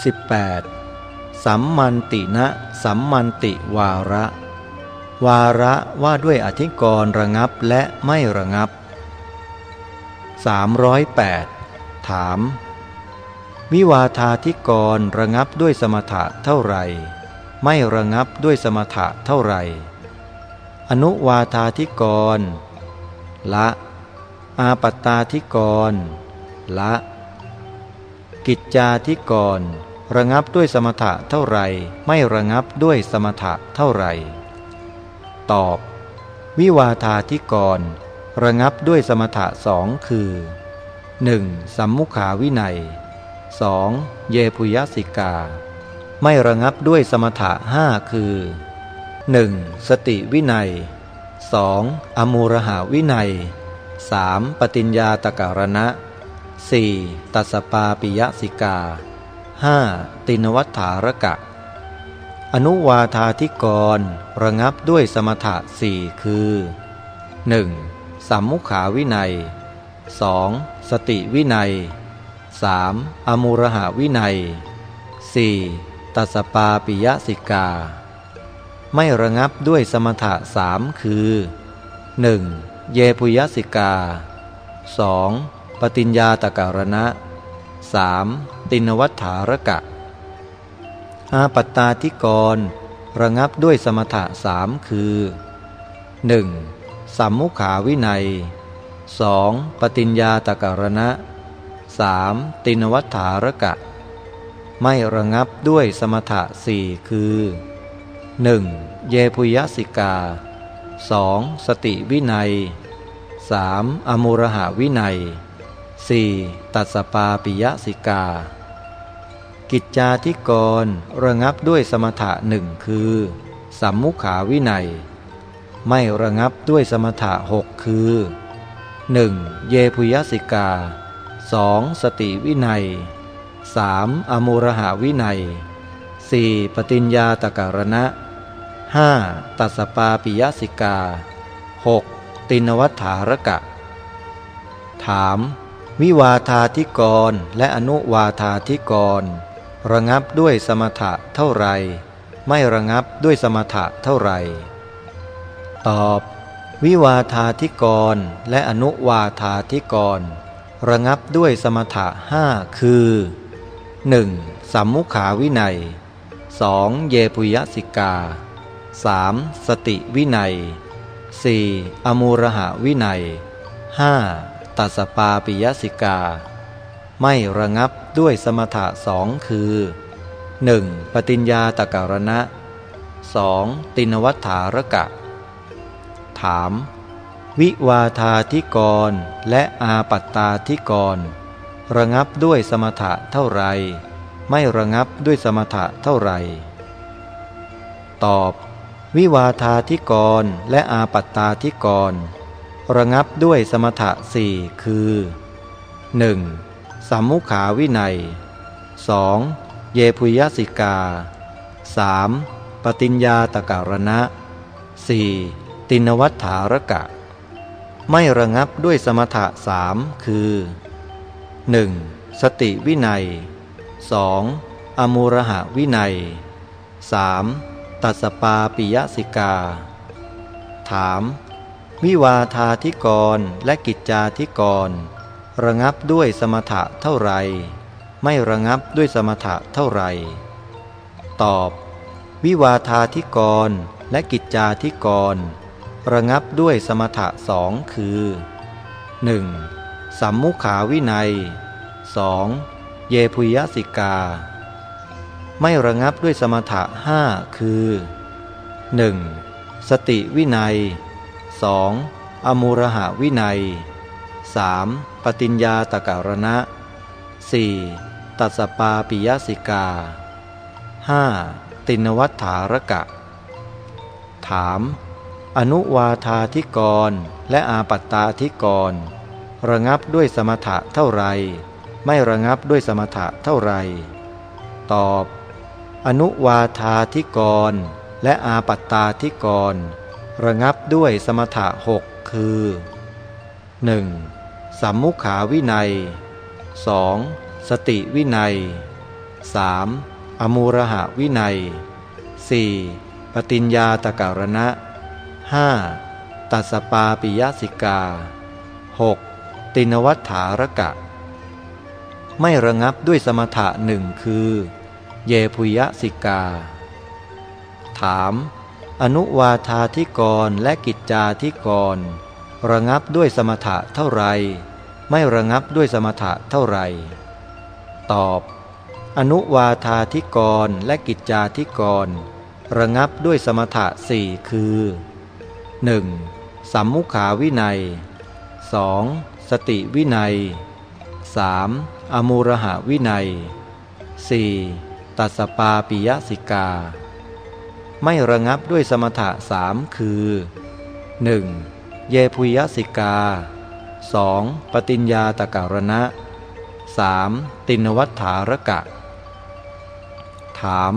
18. สัมมันตินะสัมมันติวาระ วาระว่าด้วยอธิกรณ์ระงับและไม่ระงับ 308 ถาม วิวาทาธิกรระงับด้วยสมถะเท่าไหร่ ไม่ระงับด้วยสมถะเท่าไหร่ อนุวาทาธิกร ละ อาปตาธิกร ละ กิจจาธิกร ระงับด้วยสมถะเท่าไรไม่ระงับด้วยสมถะเท่าไรตอบ วิวาทาธิกร ระงับด้วยสมถะสองคือ 1. สัมมุขาวินัย 2. เยปุยสิกา ไม่ระงับด้วยสมถะห้าคือ 1. สติวินัย 2. อมูรหาวินัย 3. ปฏิญญาตการณะ 4. ตัสปาปิยสิกา 5. ตินวัฏฐารกะ อนุวาธาธิกร ระงับด้วยสมถะสี่คือ 1. สัมมุขาวินัย 2. สติวินัย 3. อมูรหาวินัย 4. ตัสปาปิยสิกา ไม่ระงับด้วยสมถะสามคือ 1. เยปุยสิกา 2. ปฏิญญาตการณะ 3. ตินวัฏฐารกะ อาปัตตาธิกร ระงับด้วยสมถะสามคือ 1. สัมมุขาวินัย 2. ปฏิญญาตการณะ 3. ตินวัฏฐารกะ ไม่ระงับด้วยสมถะสี่คือ 1. เยปุยสิกา 2. สติวินัย 3. อมุรหาวินัย 4. ตัสปาปิยสิกา กิจจาธิกรระงับด้วยสมถะหนึ่งคือสัมมุขาวินัย ไม่ระงับด้วยสมถะหกคือ 1. เยปุยสิกา 2. สติวินัย 3. อมูรหาวินัย 4. ปฏิญญาตการณะ 5. ตัสปาปิยสิกา 6. ตินวัฏฐารกะ ถาม วิวาธาธิกรและอนุวาธาธิกร ระงับด้วยสมถะเท่าไร ไม่ระงับด้วยสมถะเท่าไร ตอบ วิวาธาธิกรและอนุวาธาธิกร ระงับด้วยสมถะห้าคือ 1. สัมมุขาวินัย 2. เยปุยสิกา 3. สติวินัย 4. อมูรหาวินัย 5. ตัสปาปิยสิกา ไม่ระงับด้วยสมถะสองคือ 1. ปฏิญญาตการณะ 2. ตินวัฏฐารกะ ถาม วิวาธาธิกรและอาปัตตาธิกร ระงับด้วยสมถะเท่าไร ไม่ระงับด้วยสมถะเท่าไร ตอบ วิวาธาธิกรและอาปัตตาธิกร ระงับด้วยสมถะสี่คือ 1. สัมมุขาวินัย 2. เยพุยสิกา 3. ปฏิญญาตการณะ 4. ตินวัฏฐารกะ ไม่ระงับด้วยสมถะสามคือ 1. สติวินัย 2. อมูรหะวินัย 3. ตัสปาปิยสิกา ถาม วิวาธาธิกรและกิจจาธิกร ระงับด้วยสมถะเท่าไรไม่ระงับด้วยสมถะเท่าไรตอบ วิวาธาธิกรและกิจจาธิกร ระงับด้วยสมถะสองคือ 1. สัมมุขาวินัย 2. เยพุยสิกา ไม่ระงับด้วยสมถะห้าคือ 1. สติวินัย 2. อมูรหาวินัย 3. ปฏิญญาตการณะ 4. ตัสปาปิยสิกา 5. ตินวัฏฐารกะ ถาม อนุวาธาธิกรและอาปัตตาธิกร ระงับด้วยสมถะเท่าไร ไม่ระงับด้วยสมถะเท่าไร ตอบ อนุวาธาธิกรและอาปัตตาธิกร ระงับด้วยสมถะหกคือ 1. สัมมุขาวินัย 2. สติวินัย 3. อมูระหะวินัย 4. ปฏิญญาตการณะ 5. ตัสปาปิยสิกา 6. ตินวัฏฐารกะ ไม่ระงับด้วยสมถะหนึ่งคือ เยพุยสิกา ถาม อนุวาธาธิกรและกิจจาธิกร ระงับด้วยสมถะเท่าไหร่ ไม่ระงับด้วยสมถะเท่าไรตอบ อนุวาธาธิกรและกิจจาธิกร ระงับด้วยสมถะสี่คือ 1. สัมมุขาวินัย 2. สติวินัย 3. อมูรหาวินัย 4. ตัสปาปิยสิกา ไม่ระงับด้วยสมถะสามคือ 1. เยพุยสิกา 2. ปฏิญญาตการณะ 3. ตินวัฏฐารกะ ถาม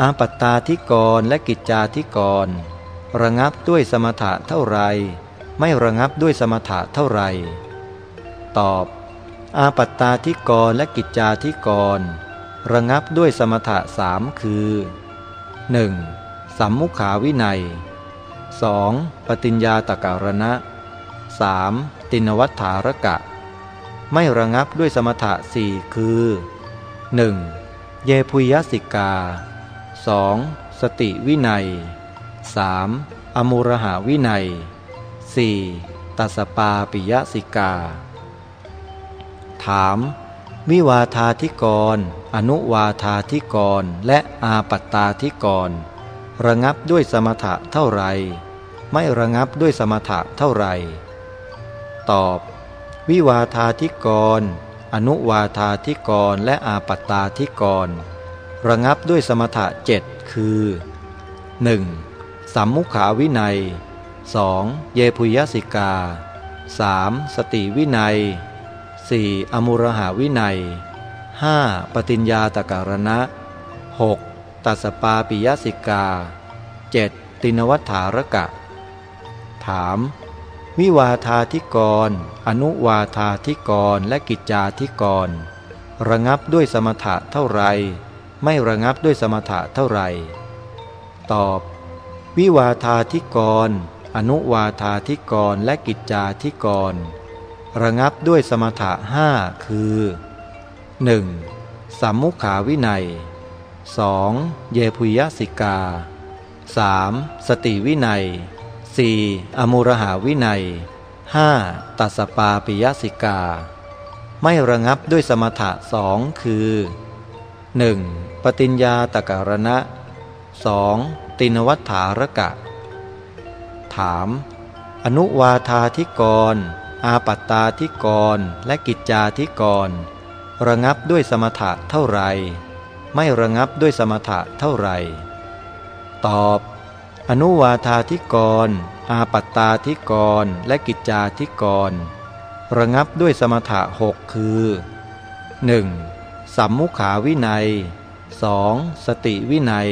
อาปัตตาธิกรและกิจจาธิกร ระงับด้วยสมถะเท่าไร ไม่ระงับด้วยสมถะเท่าไร ตอบ อาปัตตาธิกรและกิจจาธิกร ระงับด้วยสมถะสามคือ 1. สัมมุขาวินัย 2. ปฏิญญาตการณะ 3. ตินวัฏฐารกะ ไม่ระงับด้วยสมถะสี่คือ 1. เยพุยสิกา 2. สติวินัย 3. อมูระหาวินัย 4. ตัสปาปิยสิกา ถาม วิวาธาธิกร อนุวาธาธิกร และอาปัตตาธิกร ระงับด้วยสมถะเท่าไรไม่ระงับด้วยสมถะเท่าไร ตอบ วิวาธาธิกร อนุวาธาธิกร และอาปัตตาธิกร ระงับด้วยสมถะเจ็ดคือ 1. สัมมุขาวินัย 2. เยพุยสิกา 3. สติวินัย 4. อมุรหาวินัย 5. ปฏิญญาตการณะ 6. ตัสปาปิยสิกา 7. ตินวัฏฐารกะ ถาม วิวาธาธิกร อนุวาธาธิกร และกิจจาธิกร ระงับด้วยสมถะเท่าไร ไม่ระงับด้วยสมถะเท่าไร ตอบ วิวาธาธิกร อนุวาธาธิกร และกิจจาธิกร ระงับด้วยสมถะห้าคือ 1. สัมมุขาวินัย 2. เยพุยสิกา 3. สติวินัย 4. อมูรหาวินัย 5. ตัสปาปิยสิกา ไม่ระงับด้วยสมถะสองคือ 1. ปฏิญญาตการณะ 2. ตินวัฏฐารกะ ถาม อนุวาธาธิกร อาปัตตาธิกร และกิจจาธิกร ระงับด้วยสมถะเท่าไร ไม่ระงับด้วยสมถะเท่าไร ตอบ อนุวาธาธิกร อาปัตตาธิกร และกิจจาธิกร ระงับด้วยสมถะหกคือ 1. สัมมุขาวินัย 2. สติวินัย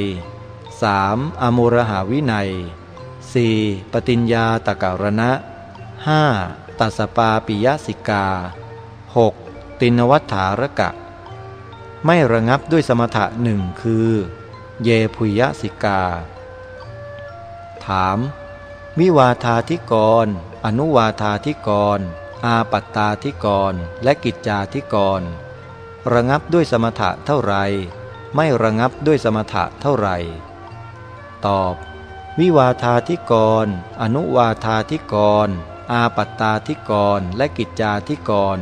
3. อมุรหาวินัย 4. ปฏิญญาตการณะ 5. ตัสปาปิยสิกา 6. ตินวัฏฐารกะ ไม่ระงับด้วยสมถะหนึ่งคือ เยพุยสิกา ถาม วิวาธาธิกร อนุวาธาธิกร อาปัตตาธิกร และกิจจาธิกร ระงับด้วยสมถะเท่าไร ไม่ระงับด้วยสมถะเท่าไร ตอบ วิวาธาธิกร อนุวาธาธิกร อาปัตตาธิกร และกิจจาธิกร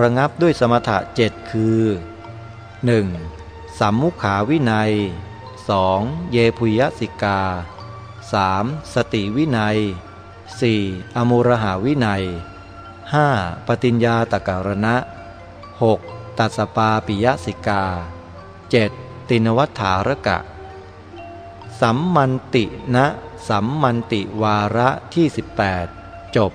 ระงับด้วยสมถะเจ็ดคือ 1. สัมมุขาวินัย 2. เยพุยสิกา 3. สติวินัย 4. อมุรหาวินัย 5. ปฏิญญาตการณะ 6. ตัสปาปิยสิกา 7. ตินวัฏฐารกะ สัมมันตินะ สัมมันติวาระที่ 18 จบ